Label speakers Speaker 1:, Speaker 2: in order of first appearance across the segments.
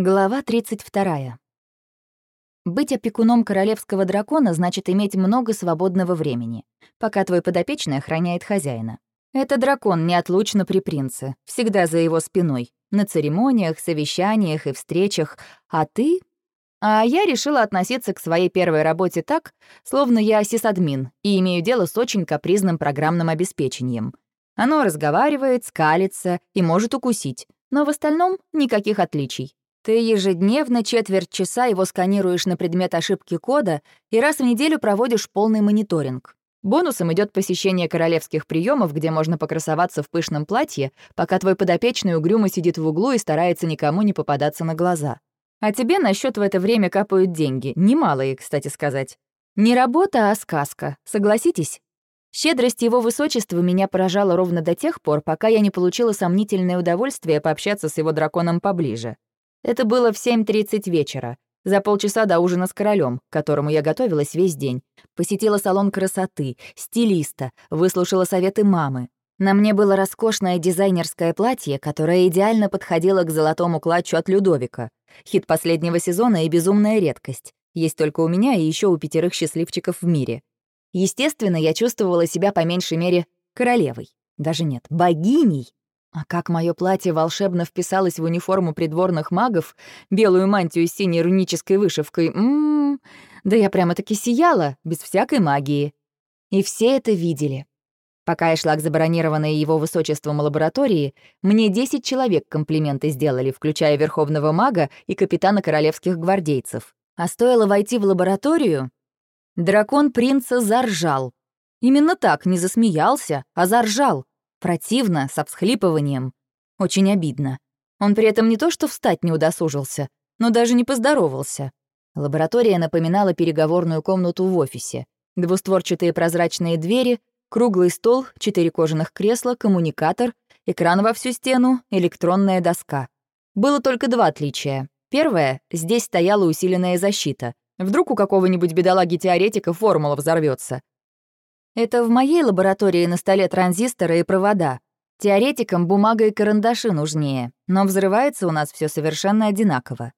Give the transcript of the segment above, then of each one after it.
Speaker 1: Глава 32. Быть опекуном королевского дракона значит иметь много свободного времени, пока твой подопечный охраняет хозяина. Это дракон неотлучно при принце, всегда за его спиной, на церемониях, совещаниях и встречах, а ты... А я решила относиться к своей первой работе так, словно я сисадмин и имею дело с очень капризным программным обеспечением. Оно разговаривает, скалится и может укусить, но в остальном никаких отличий. Ты ежедневно четверть часа его сканируешь на предмет ошибки кода и раз в неделю проводишь полный мониторинг. Бонусом идет посещение королевских приемов, где можно покрасоваться в пышном платье, пока твой подопечный угрюмо сидит в углу и старается никому не попадаться на глаза. А тебе на счет в это время капают деньги, немалые, кстати сказать. Не работа, а сказка, согласитесь? Щедрость его высочества меня поражала ровно до тех пор, пока я не получила сомнительное удовольствие пообщаться с его драконом поближе. Это было в 7.30 вечера, за полчаса до ужина с королем, к которому я готовилась весь день. Посетила салон красоты, стилиста, выслушала советы мамы. На мне было роскошное дизайнерское платье, которое идеально подходило к золотому клатчу от Людовика. Хит последнего сезона и безумная редкость. Есть только у меня и еще у пятерых счастливчиков в мире. Естественно, я чувствовала себя по меньшей мере королевой. Даже нет, богиней. А как мое платье волшебно вписалось в униформу придворных магов, белую мантию с синей рунической вышивкой, ммм, да я прямо-таки сияла, без всякой магии. И все это видели. Пока я шла к забронированной его высочеством лаборатории, мне 10 человек комплименты сделали, включая верховного мага и капитана королевских гвардейцев. А стоило войти в лабораторию, дракон принца заржал. Именно так, не засмеялся, а заржал. Противно, со всхлипыванием. Очень обидно. Он при этом не то что встать не удосужился, но даже не поздоровался. Лаборатория напоминала переговорную комнату в офисе. Двустворчатые прозрачные двери, круглый стол, четыре кожаных кресла, коммуникатор, экран во всю стену, электронная доска. Было только два отличия. Первое — здесь стояла усиленная защита. Вдруг у какого-нибудь бедолаги-теоретика формула взорвется. Это в моей лаборатории на столе транзисторы и провода. Теоретикам бумага и карандаши нужнее, но взрывается у нас все совершенно одинаково.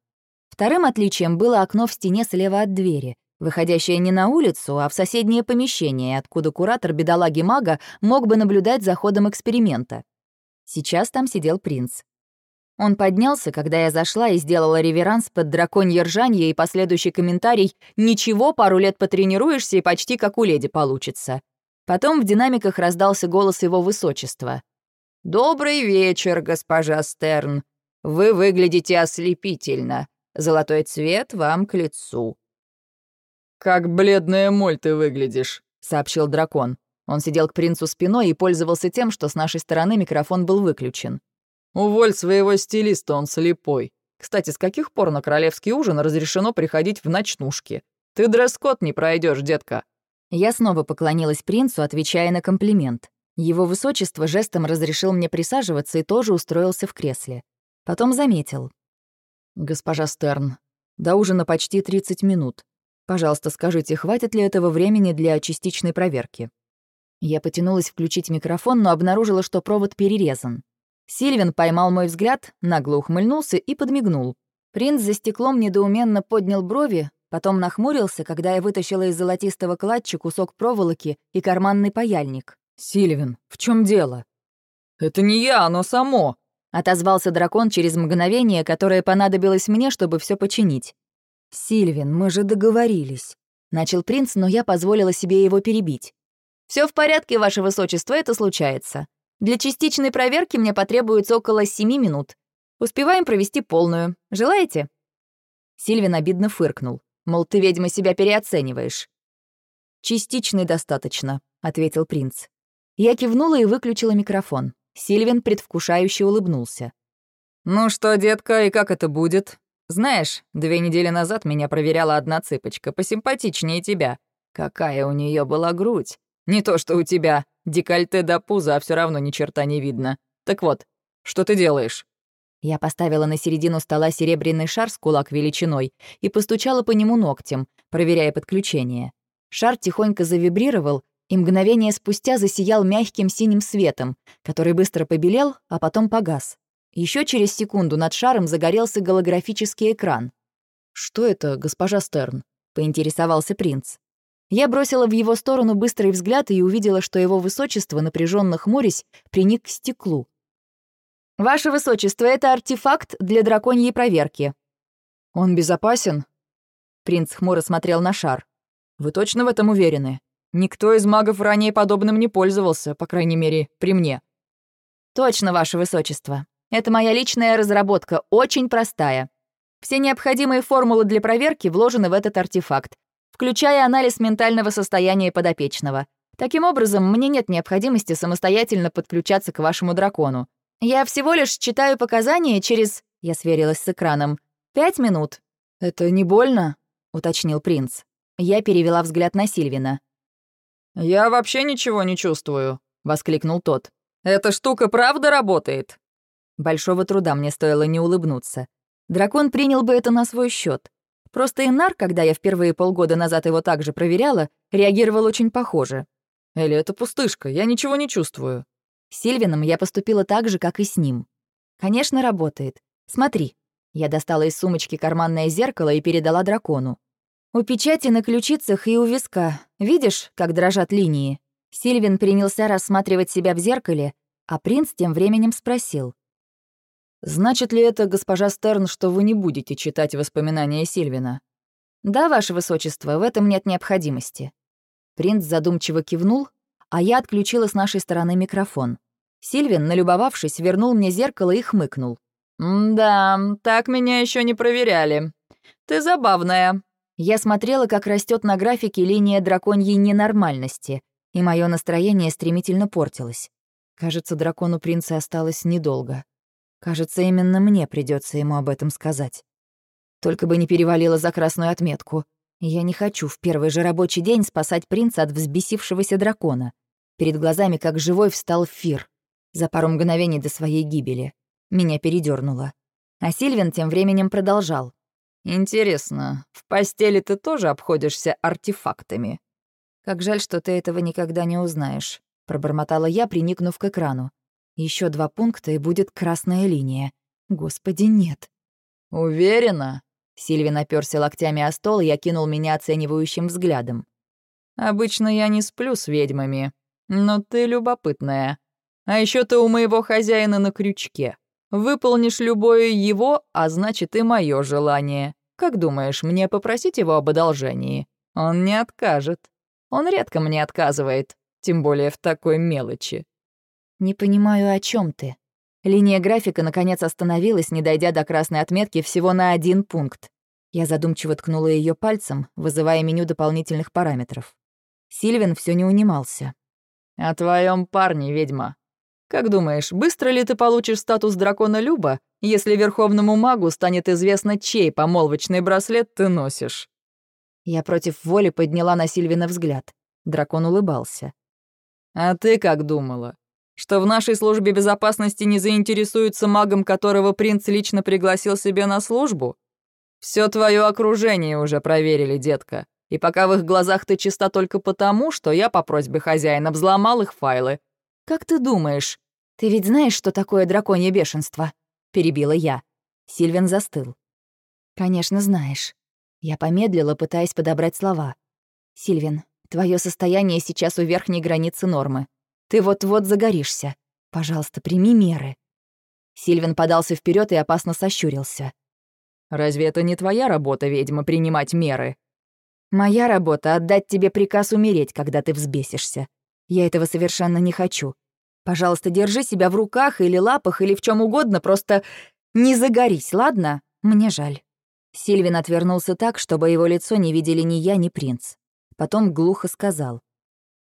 Speaker 1: Вторым отличием было окно в стене слева от двери, выходящее не на улицу, а в соседнее помещение, откуда куратор бедолаги мага мог бы наблюдать за ходом эксперимента. Сейчас там сидел принц. Он поднялся, когда я зашла и сделала реверанс под драконье ржанье и последующий комментарий «Ничего, пару лет потренируешься, и почти как у леди получится». Потом в динамиках раздался голос его высочества. «Добрый вечер, госпожа Стерн. Вы выглядите ослепительно. Золотой цвет вам к лицу».
Speaker 2: «Как бледная моль ты выглядишь», — сообщил дракон.
Speaker 1: Он сидел к принцу спиной и пользовался тем, что с нашей стороны микрофон был выключен.
Speaker 2: «Уволь своего стилиста, он слепой. Кстати, с каких пор на королевский ужин разрешено приходить в ночнушке? Ты дресс-код не пройдешь, детка».
Speaker 1: Я снова поклонилась принцу, отвечая на комплимент. Его высочество жестом разрешил мне присаживаться и тоже устроился в кресле. Потом заметил.
Speaker 2: «Госпожа Стерн, до ужина почти 30 минут. Пожалуйста, скажите, хватит ли этого времени для частичной проверки?»
Speaker 1: Я потянулась включить микрофон, но обнаружила, что провод перерезан. Сильвин поймал мой взгляд, нагло ухмыльнулся и подмигнул. Принц за стеклом недоуменно поднял брови, Потом нахмурился, когда я вытащила из золотистого клатча кусок проволоки и карманный паяльник.
Speaker 2: «Сильвин, в чем дело?» «Это не я, оно само!»
Speaker 1: — отозвался дракон через мгновение, которое понадобилось мне, чтобы все починить. «Сильвин, мы же договорились», — начал принц, но я позволила себе его перебить. Все в порядке, ваше высочество, это случается. Для частичной проверки мне потребуется около семи минут. Успеваем провести полную. Желаете?» Сильвин обидно фыркнул. Мол, ты, ведьма, себя переоцениваешь. «Частичный достаточно», — ответил принц. Я кивнула и выключила микрофон. Сильвин предвкушающе улыбнулся.
Speaker 2: «Ну что, детка, и как это будет? Знаешь, две недели назад меня проверяла одна цыпочка, посимпатичнее тебя. Какая у нее была грудь. Не то, что у тебя. Декольте до пуза, а все равно ни черта не видно. Так вот, что ты делаешь?»
Speaker 1: Я поставила на середину стола серебряный шар с кулак величиной и постучала по нему ногтем, проверяя подключение. Шар тихонько завибрировал, и мгновение спустя засиял мягким синим светом, который быстро побелел, а потом погас. Еще через секунду над шаром загорелся голографический экран.
Speaker 2: «Что это, госпожа Стерн?» — поинтересовался принц.
Speaker 1: Я бросила в его сторону быстрый взгляд и увидела, что его высочество, напряженно хмурясь, приник к стеклу. «Ваше высочество, это артефакт для драконьей проверки».
Speaker 2: «Он безопасен?»
Speaker 1: Принц хмуро смотрел на шар.
Speaker 2: «Вы точно в этом уверены? Никто из магов ранее подобным не пользовался, по крайней мере, при мне».
Speaker 1: «Точно, ваше высочество. Это моя личная разработка, очень простая. Все необходимые формулы для проверки вложены в этот артефакт, включая анализ ментального состояния подопечного. Таким образом, мне нет необходимости самостоятельно подключаться к вашему дракону. Я всего лишь читаю показания через... Я сверилась с экраном. Пять минут.
Speaker 2: «Это не больно?»
Speaker 1: — уточнил принц. Я перевела взгляд на Сильвина.
Speaker 2: «Я вообще ничего не чувствую», — воскликнул тот. «Эта штука правда работает?»
Speaker 1: Большого труда мне стоило не улыбнуться. Дракон принял бы это на свой счет. Просто Инар, когда я впервые полгода назад его также проверяла, реагировал очень похоже.
Speaker 2: «Элли, это пустышка, я ничего не чувствую».
Speaker 1: Сильвином я поступила так же, как и с ним. Конечно, работает. Смотри. Я достала из сумочки карманное зеркало и передала дракону. У печати на ключицах и у виска. Видишь, как дрожат линии? Сильвин принялся рассматривать себя в зеркале, а принц тем временем спросил.
Speaker 2: «Значит ли это, госпожа Стерн, что вы не будете читать воспоминания Сильвина?»
Speaker 1: «Да, ваше высочество, в этом нет необходимости». Принц задумчиво кивнул, а я отключила с нашей стороны микрофон. Сильвин, налюбовавшись, вернул мне зеркало и хмыкнул.
Speaker 2: «Да, так меня еще не проверяли. Ты забавная».
Speaker 1: Я смотрела, как растет на графике линия драконьей ненормальности, и мое настроение стремительно портилось. Кажется, дракону принца осталось недолго. Кажется, именно мне придется ему об этом сказать. Только бы не перевалило за красную отметку. Я не хочу в первый же рабочий день спасать принца от взбесившегося дракона. Перед глазами, как живой, встал Фир. За пару мгновений до своей гибели. Меня передернуло. А Сильвин тем временем продолжал.
Speaker 2: «Интересно, в постели ты тоже обходишься артефактами?»
Speaker 1: «Как жаль, что ты этого никогда не узнаешь», — пробормотала я, приникнув к экрану. Еще два пункта, и будет красная линия. Господи, нет.
Speaker 2: «Уверена?»
Speaker 1: Сильвин оперся локтями о стол и окинул меня оценивающим взглядом.
Speaker 2: «Обычно я не сплю с ведьмами, но ты любопытная. А еще ты у моего хозяина на крючке. Выполнишь любое его, а значит и мое желание. Как думаешь, мне попросить его об одолжении? Он не откажет. Он редко мне отказывает, тем более в такой мелочи.
Speaker 1: «Не понимаю, о чем ты?» Линия графика, наконец, остановилась, не дойдя до красной отметки всего на один пункт. Я задумчиво ткнула ее пальцем, вызывая меню дополнительных параметров. Сильвин все не унимался.
Speaker 2: «О твоем парне, ведьма. Как думаешь, быстро ли ты получишь статус дракона Люба, если верховному магу станет известно, чей помолвочный браслет ты носишь?»
Speaker 1: Я против воли подняла на Сильвина взгляд. Дракон улыбался.
Speaker 2: «А ты как думала? что в нашей службе безопасности не заинтересуются магом, которого принц лично пригласил себе на службу? Все твое окружение уже проверили, детка. И пока в их глазах ты чиста только потому, что я по просьбе хозяина взломал их файлы.
Speaker 1: Как ты думаешь? Ты ведь знаешь, что такое драконье бешенство? Перебила я. Сильвин застыл. Конечно, знаешь. Я помедлила, пытаясь подобрать слова. Сильвин, твое состояние сейчас у верхней границы нормы. Ты вот-вот загоришься. Пожалуйста, прими меры». Сильвин подался вперед и опасно сощурился.
Speaker 2: «Разве это не твоя работа, ведьма, принимать меры?»
Speaker 1: «Моя работа — отдать тебе приказ умереть, когда ты взбесишься. Я этого совершенно не хочу. Пожалуйста, держи себя в руках или лапах, или в чем угодно, просто не загорись, ладно? Мне жаль». Сильвин отвернулся так, чтобы его лицо не видели ни я, ни принц. Потом глухо сказал.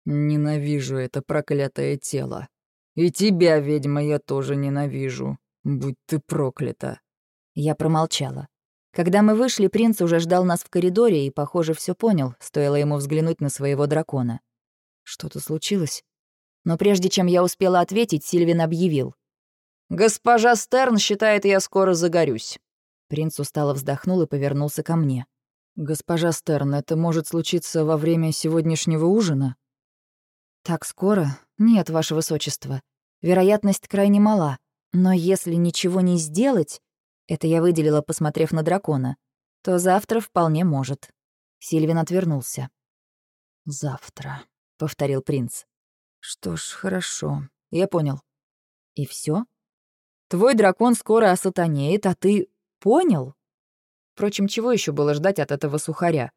Speaker 2: Ненавижу это проклятое тело. И тебя, ведьма, я тоже ненавижу. Будь ты проклята.
Speaker 1: Я промолчала. Когда мы вышли, принц уже ждал нас в коридоре и, похоже, все понял, стоило ему взглянуть на своего дракона. Что-то случилось? Но прежде чем я успела ответить, Сильвин объявил.
Speaker 2: «Госпожа Стерн считает, я скоро загорюсь».
Speaker 1: Принц устало вздохнул и повернулся ко мне.
Speaker 2: «Госпожа Стерн, это может случиться во время сегодняшнего ужина?»
Speaker 1: «Так скоро? Нет, ваше высочество. Вероятность крайне мала. Но если ничего не сделать, это я выделила, посмотрев на дракона, то завтра вполне может. Сильвин отвернулся. «Завтра», — повторил принц. «Что ж, хорошо, я понял». «И все? Твой дракон скоро осатанеет, а ты понял?» Впрочем, чего еще было ждать от этого сухаря?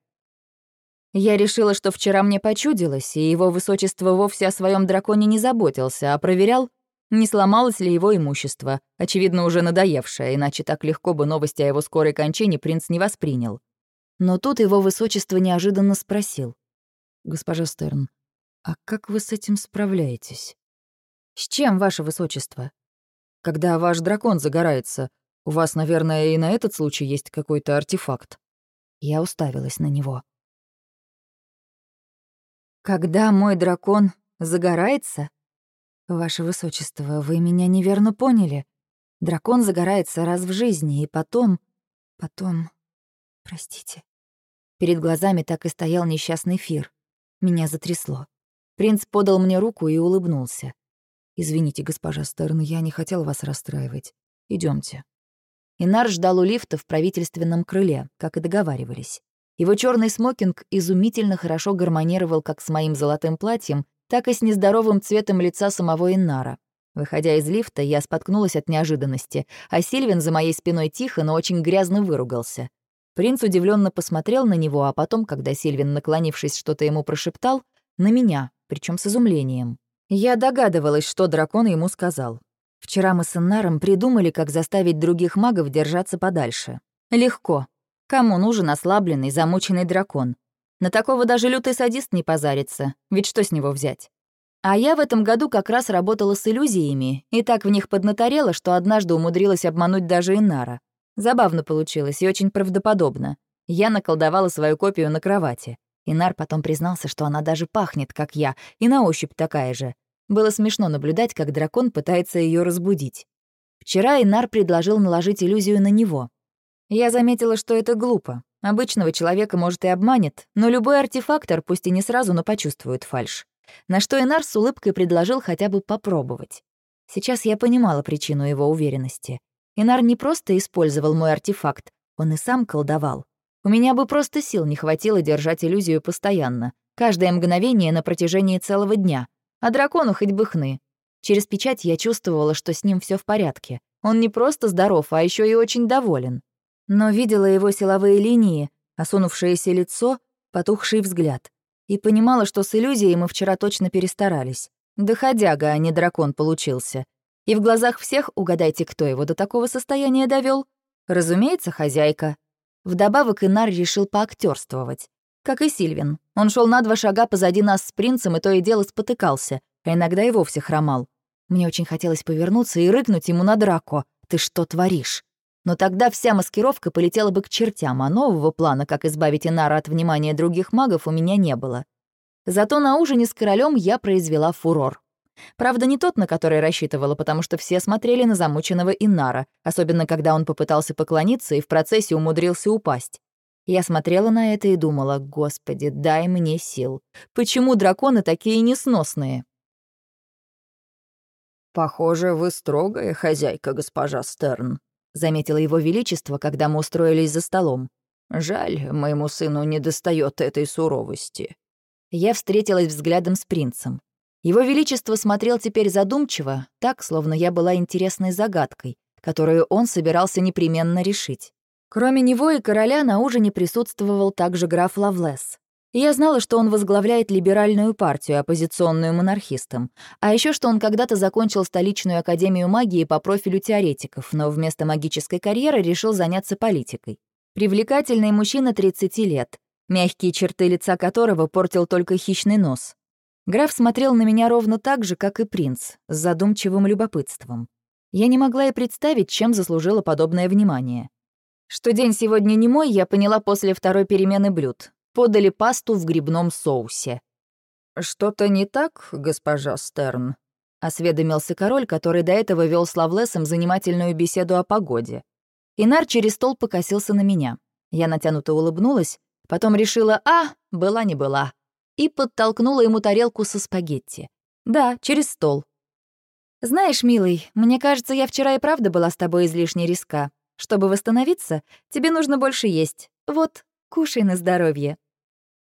Speaker 1: Я решила, что вчера мне почудилось, и его высочество вовсе о своем драконе не заботился, а проверял, не сломалось ли его имущество, очевидно, уже надоевшее, иначе так легко бы новости о его скорой кончине принц не воспринял. Но тут его высочество неожиданно спросил. «Госпожа Стерн, а как вы с этим справляетесь?» «С чем, ваше высочество?» «Когда ваш дракон загорается, у вас, наверное, и на этот случай есть какой-то артефакт». Я уставилась на него. «Когда мой дракон загорается?» «Ваше высочество, вы меня неверно поняли. Дракон загорается раз в жизни, и потом... Потом... Простите». Перед глазами так и стоял несчастный Фир. Меня затрясло. Принц подал мне руку и улыбнулся. «Извините, госпожа Стерн, я не хотел вас расстраивать. Идемте. Инар ждал у лифта в правительственном крыле, как и договаривались. Его черный смокинг изумительно хорошо гармонировал как с моим золотым платьем, так и с нездоровым цветом лица самого Инара. Выходя из лифта, я споткнулась от неожиданности, а Сильвин за моей спиной тихо, но очень грязно выругался. Принц удивленно посмотрел на него, а потом, когда Сильвин, наклонившись, что-то ему прошептал, на меня, причем с изумлением. Я догадывалась, что дракон ему сказал. Вчера мы с Иннаром придумали, как заставить других магов держаться подальше. Легко. Кому нужен ослабленный, замученный дракон? На такого даже лютый садист не позарится, ведь что с него взять? А я в этом году как раз работала с иллюзиями и так в них поднаторела, что однажды умудрилась обмануть даже Инара. Забавно получилось и очень правдоподобно. Я наколдовала свою копию на кровати. Инар потом признался, что она даже пахнет, как я, и на ощупь такая же. Было смешно наблюдать, как дракон пытается ее разбудить. Вчера Инар предложил наложить иллюзию на него. Я заметила, что это глупо. Обычного человека, может, и обманет, но любой артефактор, пусть и не сразу, но почувствует фальшь. На что Инар с улыбкой предложил хотя бы попробовать. Сейчас я понимала причину его уверенности. Инар не просто использовал мой артефакт, он и сам колдовал. У меня бы просто сил не хватило держать иллюзию постоянно, каждое мгновение на протяжении целого дня. А дракону хоть бы хны. Через печать я чувствовала, что с ним все в порядке. Он не просто здоров, а еще и очень доволен. Но видела его силовые линии, осунувшееся лицо, потухший взгляд. И понимала, что с иллюзией мы вчера точно перестарались. Доходяга, а не дракон получился. И в глазах всех угадайте, кто его до такого состояния довел. Разумеется, хозяйка. Вдобавок Инар решил поактерствовать. Как и Сильвин. Он шел на два шага позади нас с принцем и то и дело спотыкался, а иногда и вовсе хромал. Мне очень хотелось повернуться и рыкнуть ему на драко. «Ты что творишь?» Но тогда вся маскировка полетела бы к чертям, а нового плана, как избавить Инара от внимания других магов, у меня не было. Зато на ужине с королем я произвела фурор. Правда, не тот, на который рассчитывала, потому что все смотрели на замученного Инара, особенно когда он попытался поклониться и в процессе умудрился упасть. Я смотрела на это и думала, «Господи, дай мне сил. Почему драконы такие несносные?»
Speaker 2: «Похоже, вы строгая хозяйка, госпожа Стерн», — заметило его величество, когда мы устроились за столом. «Жаль, моему сыну не достает этой суровости».
Speaker 1: Я встретилась взглядом с принцем. Его Величество смотрел теперь задумчиво, так, словно я была интересной загадкой, которую он собирался непременно решить. Кроме него и короля на ужине присутствовал также граф Лавлес. Я знала, что он возглавляет либеральную партию, оппозиционную монархистам, а еще что он когда-то закончил столичную академию магии по профилю теоретиков, но вместо магической карьеры решил заняться политикой. Привлекательный мужчина 30 лет, мягкие черты лица которого портил только хищный нос. Граф смотрел на меня ровно так же, как и принц, с задумчивым любопытством. Я не могла и представить, чем заслужила подобное внимание. Что день сегодня не мой, я поняла после второй перемены блюд. Подали пасту в грибном соусе.
Speaker 2: «Что-то не так, госпожа Стерн?»
Speaker 1: — осведомился король, который до этого вел с Лавлесом занимательную беседу о погоде. Инар через стол покосился на меня. Я натянуто улыбнулась, потом решила «А, была не была» и подтолкнула ему тарелку со спагетти. Да, через стол. «Знаешь, милый, мне кажется, я вчера и правда была с тобой излишне риска. Чтобы восстановиться, тебе нужно больше есть. Вот, кушай на здоровье».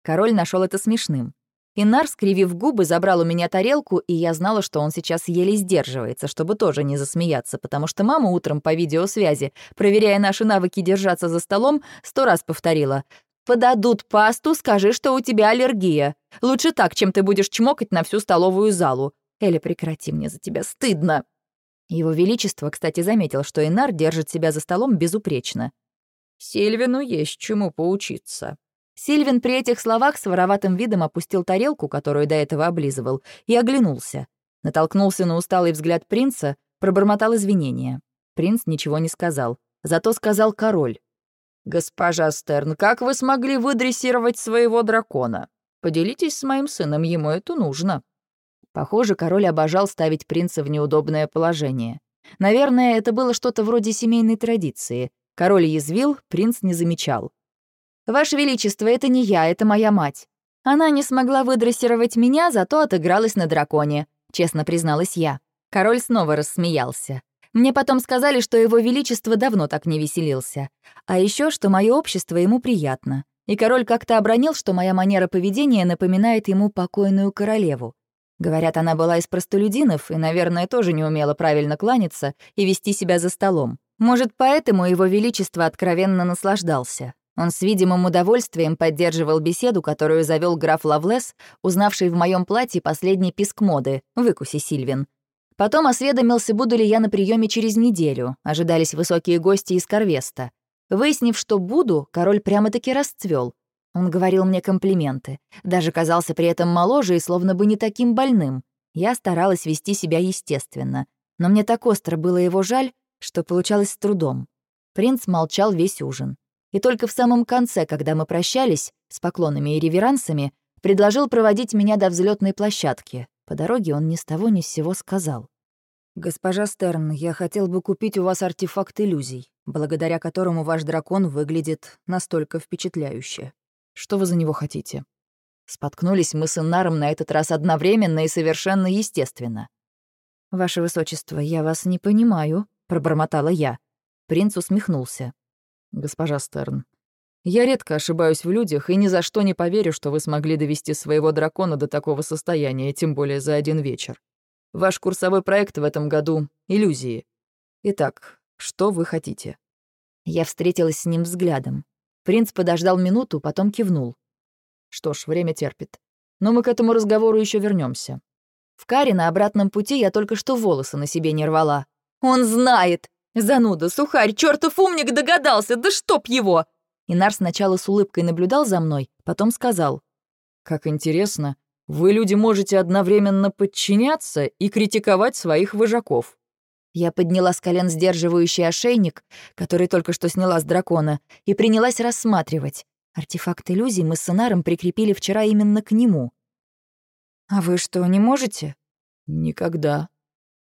Speaker 1: Король нашел это смешным. Инар, скривив губы, забрал у меня тарелку, и я знала, что он сейчас еле сдерживается, чтобы тоже не засмеяться, потому что мама утром по видеосвязи, проверяя наши навыки держаться за столом, сто раз повторила «Подадут пасту, скажи, что у тебя аллергия. Лучше так, чем ты будешь чмокать на всю столовую залу. Эля, прекрати мне за тебя, стыдно». Его Величество, кстати, заметил, что Инар держит себя за столом безупречно.
Speaker 2: «Сильвину есть чему поучиться»,
Speaker 1: Сильвин при этих словах с вороватым видом опустил тарелку, которую до этого облизывал, и оглянулся. Натолкнулся на усталый взгляд принца, пробормотал извинения. Принц ничего не сказал. Зато сказал король.
Speaker 2: «Госпожа Стерн, как вы смогли выдрессировать своего дракона? Поделитесь с моим сыном, ему это нужно».
Speaker 1: Похоже, король обожал ставить принца в неудобное положение. Наверное, это было что-то вроде семейной традиции. Король язвил, принц не замечал. «Ваше Величество, это не я, это моя мать. Она не смогла выдрессировать меня, зато отыгралась на драконе», — честно призналась я. Король снова рассмеялся. Мне потом сказали, что его величество давно так не веселился. А еще, что мое общество ему приятно. И король как-то обронил, что моя манера поведения напоминает ему покойную королеву. Говорят, она была из простолюдинов и, наверное, тоже не умела правильно кланяться и вести себя за столом. Может, поэтому его величество откровенно наслаждался. Он с видимым удовольствием поддерживал беседу, которую завел граф Лавлес, узнавший в моем платье последний писк моды «Выкуси, Сильвин». Потом осведомился, буду ли я на приеме через неделю. Ожидались высокие гости из Корвеста. Выяснив, что буду, король прямо-таки расцвел. Он говорил мне комплименты. Даже казался при этом моложе и словно бы не таким больным. Я старалась вести себя естественно. Но мне так остро было его жаль, что получалось с трудом. Принц молчал весь ужин и только в самом конце, когда мы прощались, с поклонами и реверансами, предложил проводить меня до взлетной площадки. По дороге он ни с того ни с сего сказал. «Госпожа Стерн, я хотел бы купить у вас артефакт иллюзий, благодаря которому ваш дракон выглядит настолько впечатляюще. Что вы за него хотите?» Споткнулись мы с Иннаром на этот раз одновременно и совершенно естественно. «Ваше Высочество, я вас не понимаю», — пробормотала я. Принц усмехнулся госпожа Стерн. Я редко ошибаюсь в людях и ни за что не поверю, что вы смогли довести своего дракона до такого состояния, тем более за один вечер. Ваш курсовой проект в этом году — иллюзии. Итак, что вы хотите?» Я встретилась с ним взглядом. Принц подождал минуту, потом кивнул. «Что ж, время терпит. Но мы к этому разговору еще вернемся. В каре на обратном пути я только что волосы на себе не рвала. «Он знает!» «Зануда, сухарь, чертов умник догадался, да чтоб его!» Инар сначала с улыбкой наблюдал за мной, потом сказал. «Как интересно, вы, люди, можете одновременно подчиняться и критиковать своих вожаков». Я подняла с колен сдерживающий ошейник, который только что сняла с дракона, и принялась рассматривать. Артефакт иллюзий мы с Инаром прикрепили вчера именно к нему. «А вы что, не можете?» «Никогда.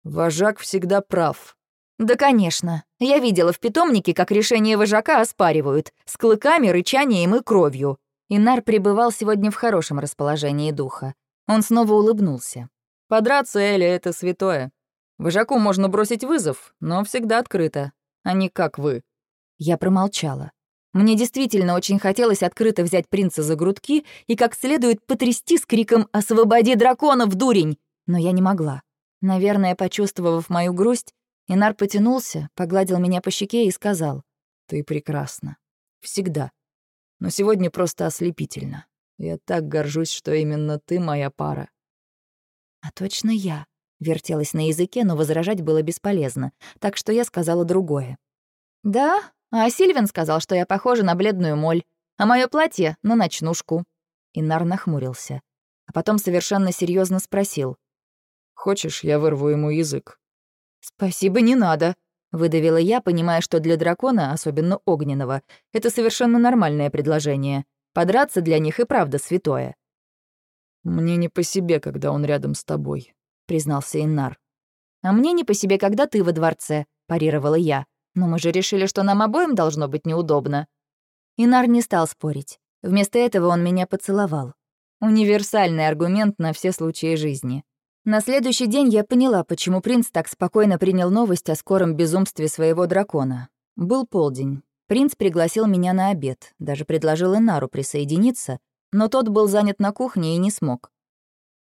Speaker 1: Вожак всегда прав», «Да, конечно. Я видела в питомнике, как решение вожака оспаривают, с клыками, рычанием и кровью». Инар пребывал сегодня в хорошем расположении духа. Он снова улыбнулся. «Подраться, Эля, это святое. Вожаку можно бросить вызов, но всегда открыто, а не как вы». Я промолчала. Мне действительно очень хотелось открыто взять принца за грудки и как следует потрясти с криком «Освободи драконов, дурень!» Но я не могла. Наверное, почувствовав мою грусть, Инар потянулся, погладил меня по щеке и сказал, «Ты прекрасна. Всегда. Но сегодня просто ослепительно. Я так горжусь, что именно ты моя пара». «А точно я», — вертелась на языке, но возражать было бесполезно, так что я сказала другое. «Да, а Сильвин сказал, что я похожа на бледную моль, а мое платье — на ночнушку». Инар нахмурился, а потом совершенно серьезно спросил. «Хочешь, я вырву ему язык?» «Спасибо, не надо», — выдавила я, понимая, что для дракона, особенно огненного, это совершенно нормальное предложение. Подраться для них и правда святое. «Мне не по себе, когда он рядом с тобой», — признался Иннар. «А мне не по себе, когда ты во дворце», — парировала я. «Но мы же решили, что нам обоим должно быть неудобно». Инар не стал спорить. Вместо этого он меня поцеловал. Универсальный аргумент на все случаи жизни. На следующий день я поняла, почему принц так спокойно принял новость о скором безумстве своего дракона. Был полдень. Принц пригласил меня на обед, даже предложил Инару присоединиться, но тот был занят на кухне и не смог.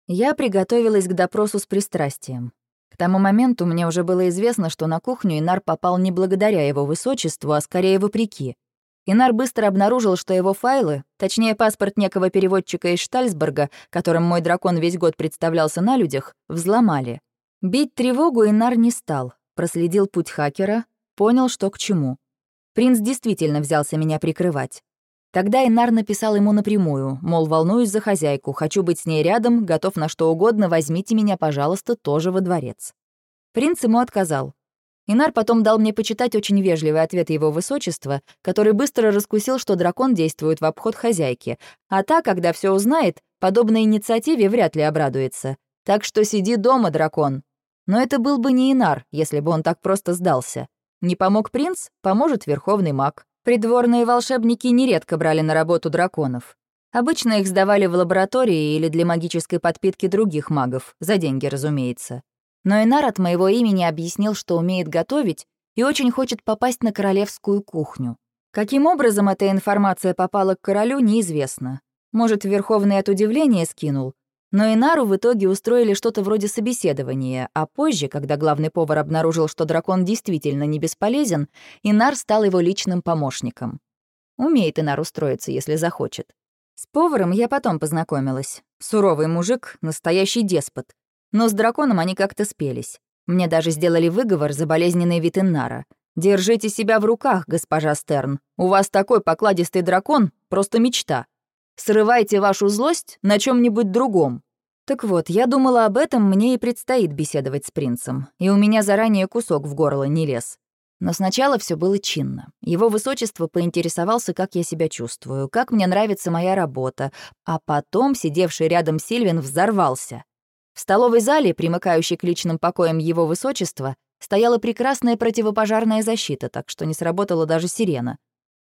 Speaker 1: Я приготовилась к допросу с пристрастием. К тому моменту мне уже было известно, что на кухню Инар попал не благодаря его высочеству, а скорее вопреки. Инар быстро обнаружил, что его файлы, точнее паспорт некого переводчика из Штальсберга, которым мой дракон весь год представлялся на людях, взломали. Бить тревогу Инар не стал, проследил путь хакера, понял, что к чему. Принц действительно взялся меня прикрывать. Тогда Инар написал ему напрямую, мол, волнуюсь за хозяйку, хочу быть с ней рядом, готов на что угодно, возьмите меня, пожалуйста, тоже во дворец. Принц ему отказал. Инар потом дал мне почитать очень вежливый ответ его высочества, который быстро раскусил, что дракон действует в обход хозяйки, а та, когда все узнает, подобной инициативе вряд ли обрадуется. Так что сиди дома, дракон. Но это был бы не Инар, если бы он так просто сдался. Не помог принц, поможет верховный маг. Придворные волшебники нередко брали на работу драконов. Обычно их сдавали в лаборатории или для магической подпитки других магов, за деньги, разумеется. Но Инар от моего имени объяснил, что умеет готовить и очень хочет попасть на королевскую кухню. Каким образом эта информация попала к королю, неизвестно. Может, Верховный от удивления скинул, но Инару в итоге устроили что-то вроде собеседования, а позже, когда главный повар обнаружил, что дракон действительно не бесполезен, Инар стал его личным помощником. Умеет Инар устроиться, если захочет. С поваром я потом познакомилась. Суровый мужик, настоящий деспот. Но с драконом они как-то спелись. Мне даже сделали выговор за болезненный вид Иннара. «Держите себя в руках, госпожа Стерн. У вас такой покладистый дракон — просто мечта. Срывайте вашу злость на чем нибудь другом». Так вот, я думала об этом, мне и предстоит беседовать с принцем. И у меня заранее кусок в горло не лез. Но сначала все было чинно. Его высочество поинтересовался, как я себя чувствую, как мне нравится моя работа, а потом сидевший рядом Сильвин взорвался. В столовой зале, примыкающей к личным покоям его высочества, стояла прекрасная противопожарная защита, так что не сработала даже сирена.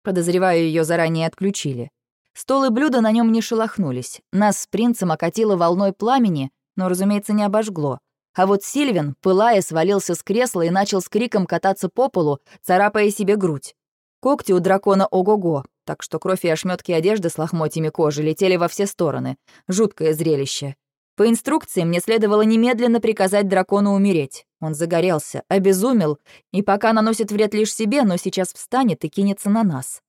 Speaker 1: Подозреваю, ее заранее отключили. Стол и блюда на нем не шелохнулись. Нас с принцем окатило волной пламени, но, разумеется, не обожгло. А вот Сильвин, пылая, свалился с кресла и начал с криком кататься по полу, царапая себе грудь. Когти у дракона ого-го, так что кровь и ошметки одежды с лохмотьями кожи летели во все стороны. Жуткое зрелище. По инструкции мне следовало немедленно приказать дракону умереть. Он загорелся, обезумел, и пока наносит вред лишь себе, но сейчас встанет и кинется на нас.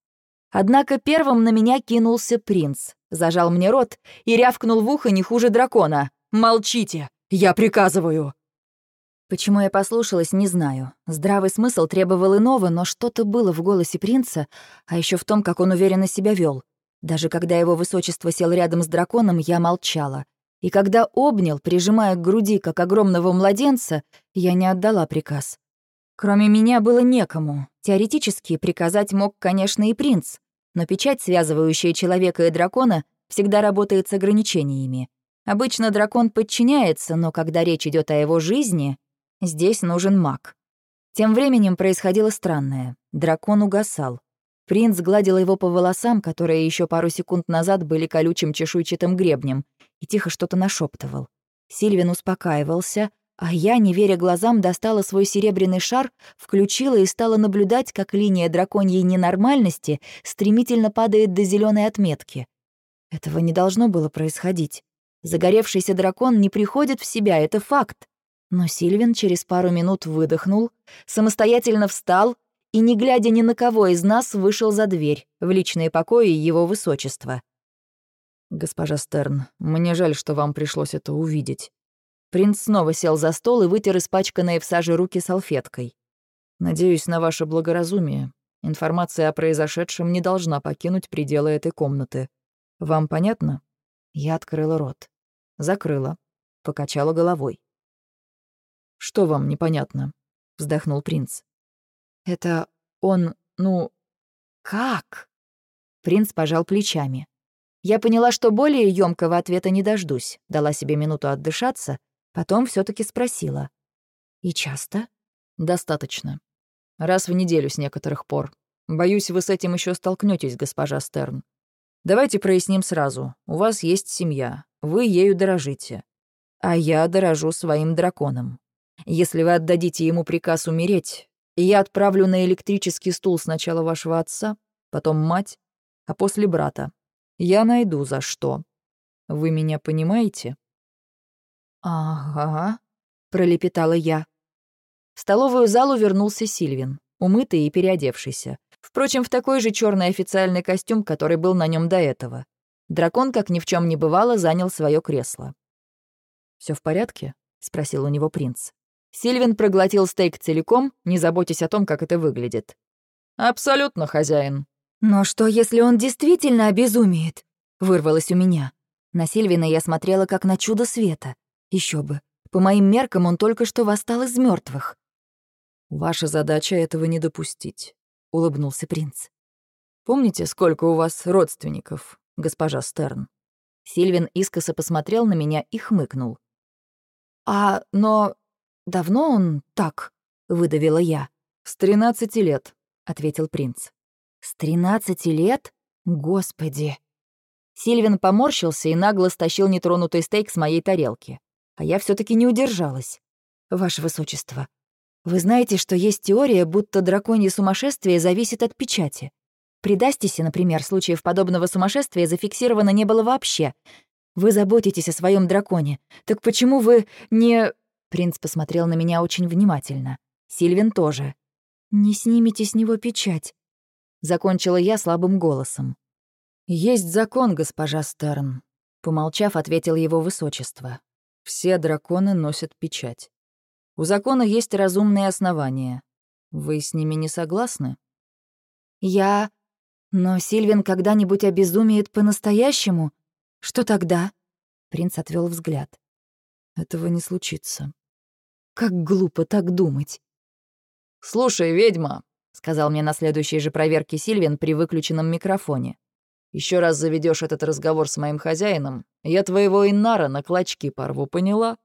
Speaker 1: Однако первым на меня кинулся принц, зажал мне рот и рявкнул в ухо не хуже дракона. «Молчите! Я приказываю!» Почему я послушалась, не знаю. Здравый смысл требовал иного, но что-то было в голосе принца, а еще в том, как он уверенно себя вел. Даже когда его высочество сел рядом с драконом, я молчала. И когда обнял, прижимая к груди, как огромного младенца, я не отдала приказ. Кроме меня было некому. Теоретически приказать мог, конечно, и принц, но печать, связывающая человека и дракона, всегда работает с ограничениями. Обычно дракон подчиняется, но когда речь идет о его жизни, здесь нужен маг. Тем временем происходило странное. Дракон угасал. Принц гладил его по волосам, которые еще пару секунд назад были колючим чешуйчатым гребнем, и тихо что-то нашептывал. Сильвин успокаивался, а я, не веря глазам, достала свой серебряный шар, включила и стала наблюдать, как линия драконьей ненормальности стремительно падает до зеленой отметки. Этого не должно было происходить. Загоревшийся дракон не приходит в себя, это факт. Но Сильвин через пару минут выдохнул, самостоятельно встал и, не глядя ни на кого из нас, вышел за дверь, в личные покои его высочества.
Speaker 2: «Госпожа Стерн, мне жаль, что вам пришлось это увидеть».
Speaker 1: Принц снова сел за стол и вытер испачканные в саже руки салфеткой.
Speaker 2: «Надеюсь на ваше благоразумие. Информация о произошедшем не должна покинуть пределы этой комнаты. Вам понятно?»
Speaker 1: Я открыла рот. Закрыла. Покачала головой.
Speaker 2: «Что вам непонятно?» — вздохнул принц.
Speaker 1: Это он, ну, как? Принц пожал плечами. Я поняла, что более ёмкого ответа не дождусь, дала себе минуту отдышаться, потом все таки спросила. «И часто?»
Speaker 2: «Достаточно. Раз в неделю с некоторых пор. Боюсь, вы с этим еще столкнетесь, госпожа Стерн. Давайте проясним сразу. У вас есть семья, вы ею дорожите. А я дорожу своим драконом. Если вы отдадите ему приказ умереть, я отправлю на электрический стул сначала вашего отца, потом мать, а после брата. Я найду за что. Вы меня понимаете?»
Speaker 1: «Ага», — пролепетала я. В столовую залу вернулся Сильвин, умытый и переодевшийся. Впрочем, в такой же черный официальный костюм, который был на нем до этого. Дракон, как ни в чем не бывало, занял свое кресло. Все в порядке?» — спросил у него принц. Сильвин проглотил стейк целиком, не заботясь о том, как это выглядит.
Speaker 2: «Абсолютно, хозяин».
Speaker 1: «Но что, если он действительно обезумеет?» — вырвалось у меня. На Сильвина я смотрела как на чудо света. Еще бы. По моим меркам он только что восстал из мертвых.
Speaker 2: «Ваша задача этого не допустить», улыбнулся принц. «Помните, сколько у вас родственников, госпожа Стерн?»
Speaker 1: Сильвин искоса посмотрел на меня и хмыкнул. «А, но давно он так?» — выдавила я.
Speaker 2: «С тринадцати лет», — ответил принц.
Speaker 1: «С тринадцати лет? Господи!» Сильвин поморщился и нагло стащил нетронутый стейк с моей тарелки. А я все таки не удержалась. «Ваше высочество, вы знаете, что есть теория, будто драконье сумасшествие зависит от печати. При Дастисе, например, случаев подобного сумасшествия зафиксировано не было вообще. Вы заботитесь о своем драконе. Так почему вы не...» Принц посмотрел на меня очень внимательно. Сильвин тоже. «Не снимите с него печать», — закончила я слабым голосом.
Speaker 2: «Есть закон, госпожа Стерн», — помолчав, ответил его высочество. «Все драконы носят печать. У закона есть разумные основания. Вы с ними не согласны?
Speaker 1: Я... Но Сильвин когда-нибудь обезумеет по-настоящему? Что тогда? Принц отвел взгляд.
Speaker 2: Этого не случится.
Speaker 1: Как глупо так думать.
Speaker 2: «Слушай, ведьма», — сказал мне на следующей же проверке Сильвин при выключенном микрофоне. Еще раз заведешь этот разговор с моим хозяином, я твоего Иннара на клочки порву, поняла?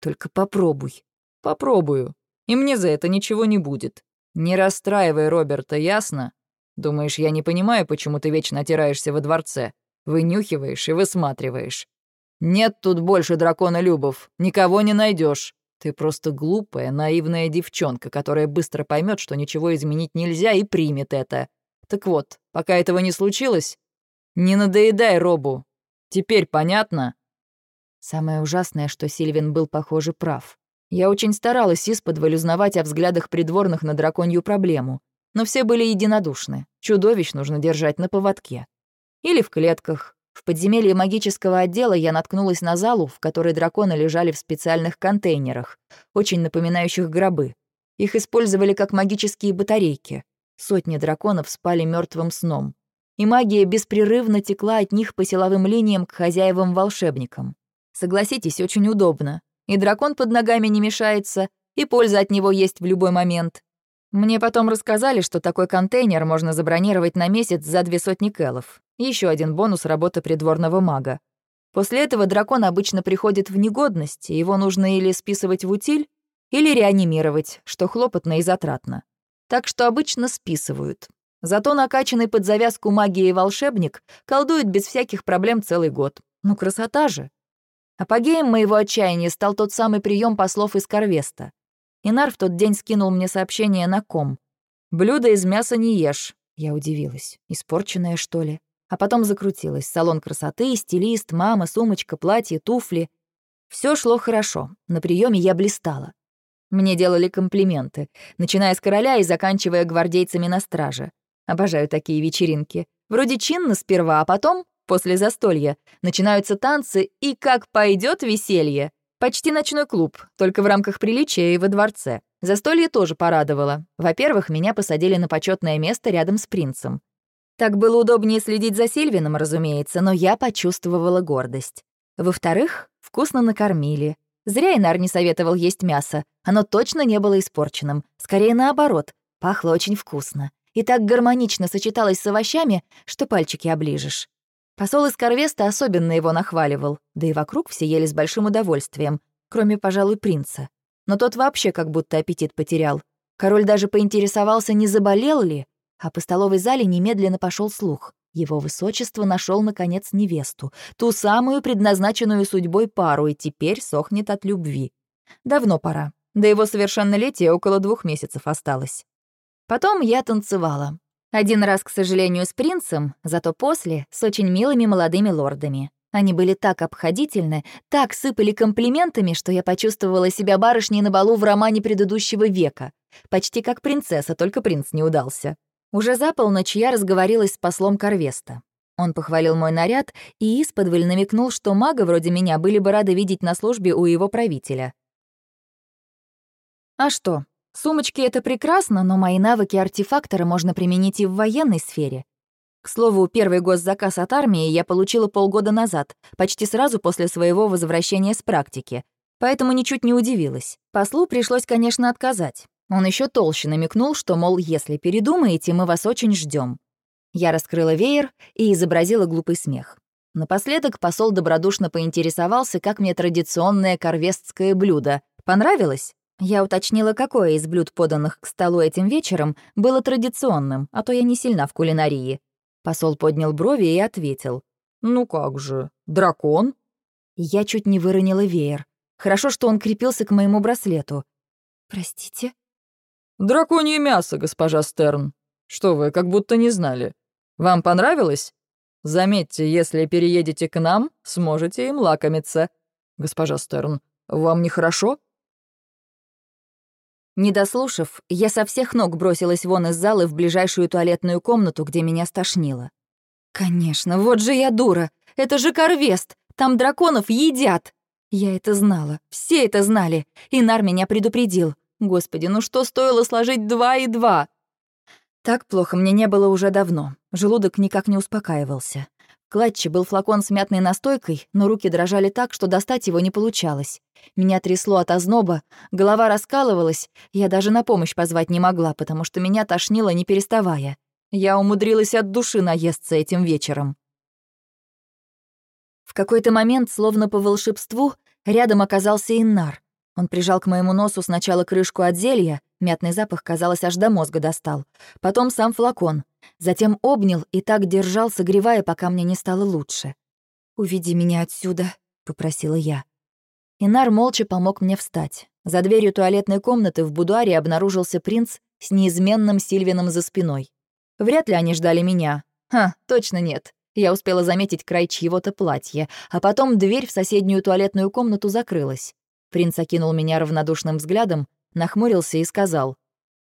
Speaker 1: Только попробуй.
Speaker 2: Попробую. И мне за это ничего не будет. Не расстраивай Роберта, ясно? Думаешь, я не понимаю, почему ты вечно отираешься во дворце? Вынюхиваешь и высматриваешь. Нет тут больше дракона Любов. Никого не найдешь. Ты просто глупая, наивная девчонка, которая быстро поймет, что ничего изменить нельзя, и примет это. Так вот, пока этого не случилось, не надоедай Робу. Теперь понятно?»
Speaker 1: Самое ужасное, что Сильвин был, похоже, прав. Я очень старалась исподволь узнавать о взглядах придворных на драконью проблему, но все были единодушны. Чудовищ нужно держать на поводке. Или в клетках. В подземелье магического отдела я наткнулась на залу, в которой драконы лежали в специальных контейнерах, очень напоминающих гробы. Их использовали как магические батарейки. Сотни драконов спали мертвым сном. И магия беспрерывно текла от них по силовым линиям к хозяевам-волшебникам. Согласитесь, очень удобно и дракон под ногами не мешается, и польза от него есть в любой момент. Мне потом рассказали, что такой контейнер можно забронировать на месяц за две сотни келов. Еще один бонус работы придворного мага. После этого дракон обычно приходит в негодность, и его нужно или списывать в утиль, или реанимировать, что хлопотно и затратно. Так что обычно списывают. Зато накачанный под завязку магией волшебник колдует без всяких проблем целый год. Ну, красота же. Апогеем моего отчаяния стал тот самый прием послов из Корвеста. Инар в тот день скинул мне сообщение на ком. «Блюдо из мяса не ешь». Я удивилась. Испорченное, что ли? А потом закрутилась. Салон красоты, стилист, мама, сумочка, платье, туфли. Все шло хорошо. На приеме я блистала. Мне делали комплименты, начиная с короля и заканчивая гвардейцами на страже. Обожаю такие вечеринки. Вроде чинно сперва, а потом После застолья начинаются танцы, и как пойдет веселье. Почти ночной клуб, только в рамках приличия и во дворце. Застолье тоже порадовало. Во-первых, меня посадили на почетное место рядом с принцем. Так было удобнее следить за Сильвином, разумеется, но я почувствовала гордость. Во-вторых, вкусно накормили. Зря Инар не советовал есть мясо. Оно точно не было испорченным. Скорее наоборот, пахло очень вкусно. И так гармонично сочеталось с овощами, что пальчики оближешь. Посол из Корвеста особенно его нахваливал, да и вокруг все ели с большим удовольствием, кроме, пожалуй, принца. Но тот вообще как будто аппетит потерял. Король даже поинтересовался, не заболел ли, а по столовой зале немедленно пошел слух. Его высочество нашел наконец, невесту, ту самую предназначенную судьбой пару, и теперь сохнет от любви. Давно пора. До его совершеннолетия около двух месяцев осталось. Потом я танцевала. Один раз, к сожалению, с принцем, зато после — с очень милыми молодыми лордами. Они были так обходительны, так сыпали комплиментами, что я почувствовала себя барышней на балу в романе предыдущего века. Почти как принцесса, только принц не удался. Уже за полночь я разговорилась с послом Корвеста. Он похвалил мой наряд и исподволь намекнул, что мага вроде меня были бы рады видеть на службе у его правителя. А что, сумочки — это прекрасно, но мои навыки артефактора можно применить и в военной сфере. К слову, первый госзаказ от армии я получила полгода назад, почти сразу после своего возвращения с практики, поэтому ничуть не удивилась. Послу пришлось, конечно, отказать. Он еще толще намекнул, что, мол, если передумаете, мы вас очень ждем. Я раскрыла веер и изобразила глупый смех. Напоследок посол добродушно поинтересовался, как мне традиционное корвестское блюдо. Понравилось? Я уточнила, какое из блюд, поданных к столу этим вечером, было традиционным, а то я не сильна в кулинарии. Посол поднял брови и ответил. «Ну как же, дракон?» Я чуть не выронила веер. Хорошо, что он крепился к моему браслету. «Простите?»
Speaker 2: «Драконье мясо, госпожа Стерн. Что вы, как будто не знали. Вам понравилось? Заметьте, если переедете к нам, сможете им лакомиться. Госпожа Стерн, вам нехорошо?»
Speaker 1: Не дослушав, я со всех ног бросилась вон из зала в ближайшую туалетную комнату, где меня стошнило. «Конечно, вот же я дура! Это же Корвест! Там драконов едят!» Я это знала, все это знали. Инар меня предупредил. Господи, ну что стоило сложить два и два? Так плохо мне не было уже давно. Желудок никак не успокаивался. Клатче был флакон с мятной настойкой, но руки дрожали так, что достать его не получалось. Меня трясло от озноба, голова раскалывалась, я даже на помощь позвать не могла, потому что меня тошнило не переставая. Я умудрилась от души наесться этим вечером. В какой-то момент, словно по волшебству, рядом оказался Иннар. Он прижал к моему носу сначала крышку от зелья, мятный запах, казалось, аж до мозга достал, потом сам флакон, затем обнял и так держал, согревая, пока мне не стало лучше. «Уведи меня отсюда», — попросила я. Инар молча помог мне встать. За дверью туалетной комнаты в будуаре обнаружился принц с неизменным Сильвином за спиной. Вряд ли они ждали меня. Ха, точно нет. Я успела заметить край чьего-то платья, а потом дверь в соседнюю туалетную комнату закрылась. Принц окинул меня равнодушным взглядом, нахмурился и сказал.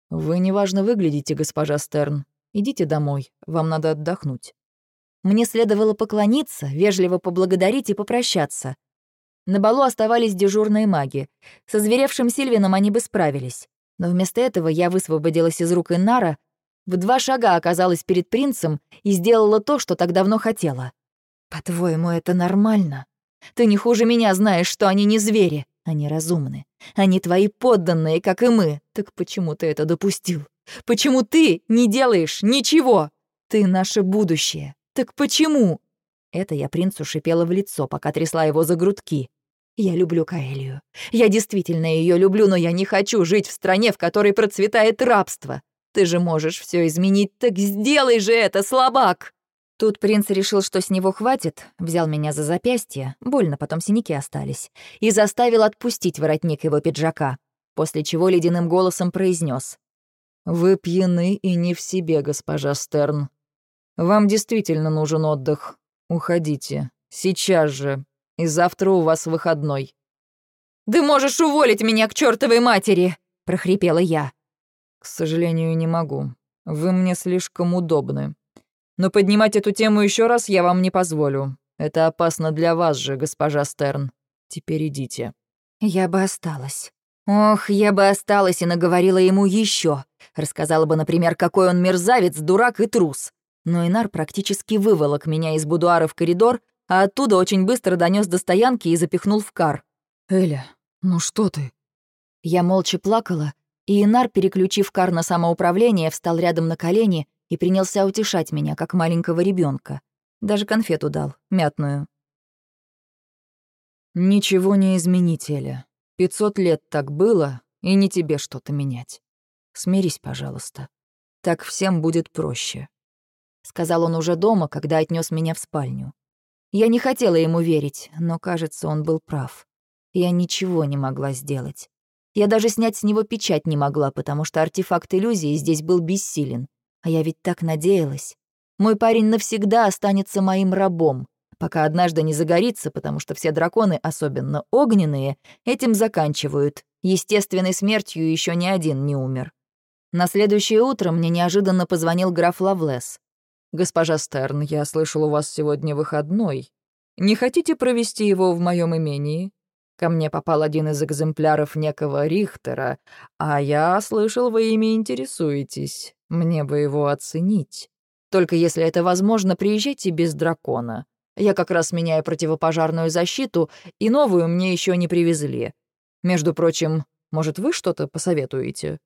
Speaker 1: «Вы неважно выглядите, госпожа Стерн. Идите домой, вам надо отдохнуть». Мне следовало поклониться, вежливо поблагодарить и попрощаться. На балу оставались дежурные маги. Со зверевшим Сильвином они бы справились. Но вместо этого я высвободилась из рук Иннара, в два шага оказалась перед принцем и сделала то, что так давно хотела. «По-твоему, это нормально? Ты не хуже меня знаешь, что они не звери, они разумны. Они твои подданные, как и мы. Так почему ты это допустил? Почему ты не делаешь ничего? Ты наше будущее. Так почему?» Это я принцу шипела в лицо, пока трясла его за грудки. Я люблю Каэлию. Я действительно ее люблю, но я не хочу жить в стране, в которой процветает рабство. Ты же можешь все изменить, так сделай же это, слабак!» Тут принц решил, что с него хватит, взял меня за запястье, больно потом синяки остались, и заставил отпустить воротник его пиджака, после чего ледяным голосом произнес: «Вы пьяны и не в себе, госпожа Стерн. Вам действительно нужен отдых. Уходите. Сейчас же и завтра у вас выходной». «Да можешь уволить меня к чертовой матери!» — прохрипела я. «К сожалению, не могу. Вы мне слишком удобны. Но поднимать эту тему еще раз я вам не позволю. Это опасно для вас же, госпожа Стерн. Теперь идите». Я бы осталась. Ох, я бы осталась и наговорила ему еще. Рассказала бы, например, какой он мерзавец, дурак и трус. Но Инар практически выволок меня из будуара в коридор, а оттуда очень быстро донес до стоянки и запихнул в кар. «Эля, ну что ты?» Я молча плакала, и Инар, переключив кар на самоуправление, встал рядом на колени и принялся утешать меня, как маленького ребенка. Даже конфету дал, мятную. «Ничего не изменить, Эля. Пятьсот лет так было, и не тебе что-то менять. Смирись, пожалуйста. Так всем будет проще». сказал он уже дома, когда отнес меня в спальню. Я не хотела ему верить, но, кажется, он был прав. Я ничего не могла сделать. Я даже снять с него печать не могла, потому что артефакт иллюзии здесь был бессилен. А я ведь так надеялась. Мой парень навсегда останется моим рабом, пока однажды не загорится, потому что все драконы, особенно огненные, этим заканчивают. Естественной смертью еще ни один не умер. На следующее утро мне неожиданно позвонил граф Лавлес.
Speaker 2: «Госпожа Стерн, я слышал, у вас сегодня выходной. Не хотите провести его в моем имении? Ко мне попал один из экземпляров некого Рихтера, а я слышал, вы ими интересуетесь. Мне бы его оценить. Только если это возможно, приезжайте без дракона. Я как раз меняю противопожарную защиту, и новую мне еще не привезли. Между прочим, может, вы что-то посоветуете?